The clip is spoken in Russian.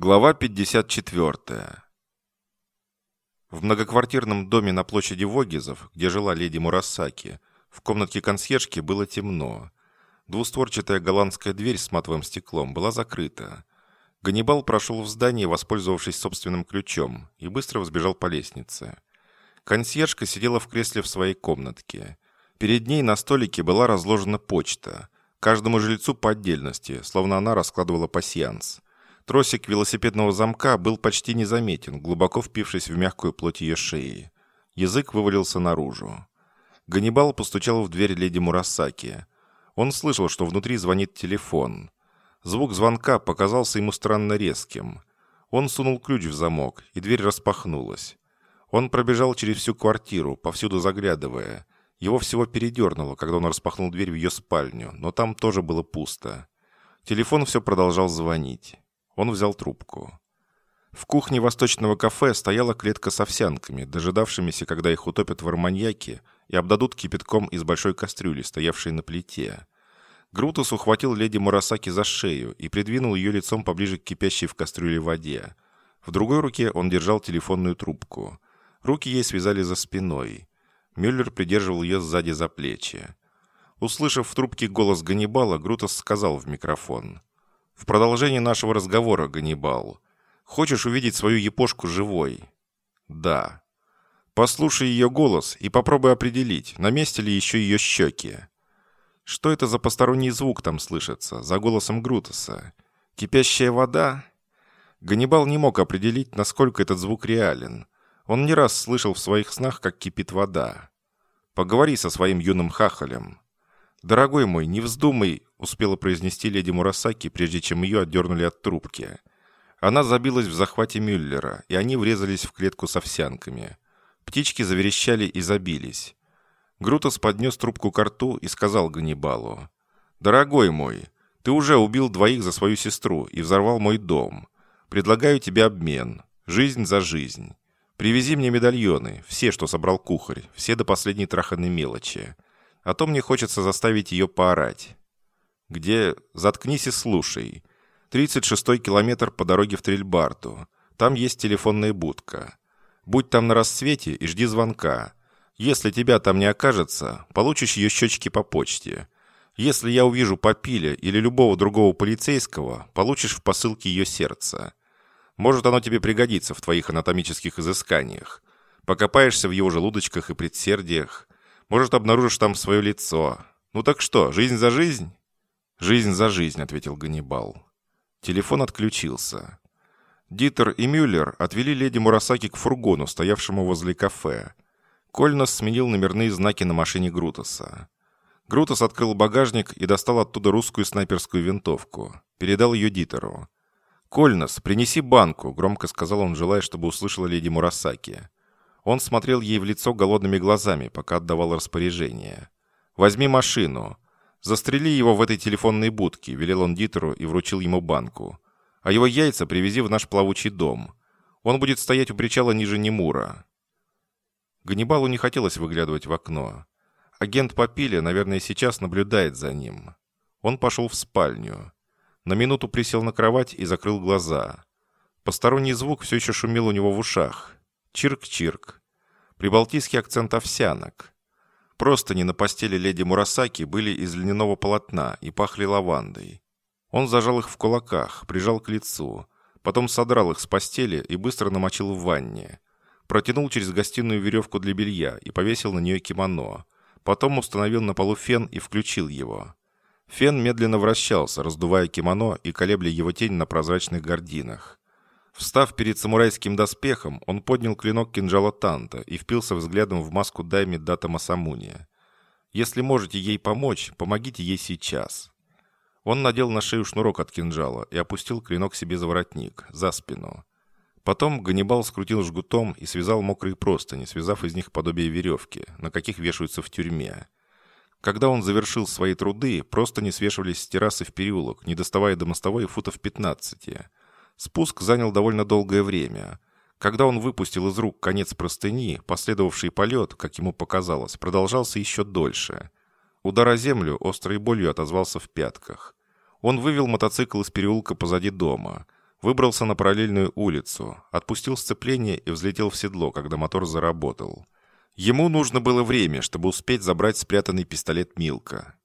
Глава 54. В многоквартирном доме на площади Вогизов, где жила леди Мурасаки, в комнатке консьержки было темно. Двустворчатая голландская дверь с матовым стеклом была закрыта. Ганнибал прошел в здание, воспользовавшись собственным ключом, и быстро взбежал по лестнице. Консьержка сидела в кресле в своей комнатке. Перед ней на столике была разложена почта. Каждому жильцу по отдельности, словно она раскладывала пасьянс. Тросик велосипедного замка был почти незаметен, глубоко впившись в мягкую плоть ее шеи. Язык вывалился наружу. Ганнибал постучал в дверь леди Мурасаки. Он слышал, что внутри звонит телефон. Звук звонка показался ему странно резким. Он сунул ключ в замок, и дверь распахнулась. Он пробежал через всю квартиру, повсюду заглядывая. Его всего передернуло, когда он распахнул дверь в ее спальню, но там тоже было пусто. Телефон все продолжал звонить. Он взял трубку. В кухне восточного кафе стояла клетка с овсянками, дожидавшимися, когда их утопят в арманьяке и обдадут кипятком из большой кастрюли, стоявшей на плите. Грутус ухватил леди Мурасаки за шею и придвинул ее лицом поближе к кипящей в кастрюле воде. В другой руке он держал телефонную трубку. Руки ей связали за спиной. Мюллер придерживал ее сзади за плечи. Услышав в трубке голос Ганнибала, Грутус сказал в микрофон. В продолжении нашего разговора, Ганнибал. Хочешь увидеть свою епошку живой? Да. Послушай ее голос и попробуй определить, на месте ли еще ее щеки. Что это за посторонний звук там слышится, за голосом Грутоса? Кипящая вода? Ганнибал не мог определить, насколько этот звук реален. Он не раз слышал в своих снах, как кипит вода. Поговори со своим юным хахалем. «Дорогой мой, не вздумай», — успела произнести леди Мурасаки, прежде чем ее отдернули от трубки. Она забилась в захвате Мюллера, и они врезались в клетку с овсянками. Птички заверещали и забились. Грутос поднес трубку к рту и сказал Ганнибалу. «Дорогой мой, ты уже убил двоих за свою сестру и взорвал мой дом. Предлагаю тебе обмен. Жизнь за жизнь. Привези мне медальоны, все, что собрал кухарь, все до последней траханной мелочи. А то мне хочется заставить ее поорать. Где «Заткнись и слушай». 36-й километр по дороге в Трильбарту. Там есть телефонная будка. Будь там на рассвете и жди звонка. Если тебя там не окажется, получишь ее щечки по почте. Если я увижу Папиля или любого другого полицейского, получишь в посылке ее сердце. Может, оно тебе пригодится в твоих анатомических изысканиях. Покопаешься в его желудочках и предсердиях. Может, обнаружишь там свое лицо. Ну так что, жизнь за жизнь?» «Жизнь за жизнь», — ответил Ганнибал. Телефон отключился. Дитер и Мюллер отвели леди Мурасаки к фургону, стоявшему возле кафе. Кольнос сменил номерные знаки на машине Грутоса. Грутос открыл багажник и достал оттуда русскую снайперскую винтовку. Передал ее Дитеру. «Кольнос, принеси банку», — громко сказал он, желая, чтобы услышала леди Мурасаки. Он смотрел ей в лицо голодными глазами, пока отдавал распоряжение. «Возьми машину. Застрели его в этой телефонной будке», — велел он Дитеру и вручил ему банку. «А его яйца привези в наш плавучий дом. Он будет стоять у причала ниже Немура». Ганнибалу не хотелось выглядывать в окно. Агент Папиля, наверное, сейчас наблюдает за ним. Он пошел в спальню. На минуту присел на кровать и закрыл глаза. Посторонний звук все еще шумел у него в ушах. Чирк-чирк. Прибалтийский акцент овсянок. Просто не на постели леди Мурасаки были из льняного полотна и пахли лавандой. Он зажал их в кулаках, прижал к лицу, потом содрал их с постели и быстро намочил в ванне. Протянул через гостиную веревку для белья и повесил на нее кимоно. Потом установил на полу фен и включил его. Фен медленно вращался, раздувая кимоно и колебля его тень на прозрачных гординах. Встав перед самурайским доспехом, он поднял клинок кинжала Танта и впился взглядом в маску Дайми Дата Масамуни. «Если можете ей помочь, помогите ей сейчас». Он надел на шею шнурок от кинжала и опустил клинок себе за воротник, за спину. Потом Ганнибал скрутил жгутом и связал мокрые простыни, связав из них подобие веревки, на каких вешаются в тюрьме. Когда он завершил свои труды, просто не свешивались с террасы в переулок, не доставая до мостовой футов 15. Спуск занял довольно долгое время. Когда он выпустил из рук конец простыни, последовавший полет, как ему показалось, продолжался еще дольше. Удар о землю острой болью отозвался в пятках. Он вывел мотоцикл из переулка позади дома. Выбрался на параллельную улицу, отпустил сцепление и взлетел в седло, когда мотор заработал. Ему нужно было время, чтобы успеть забрать спрятанный пистолет Милка.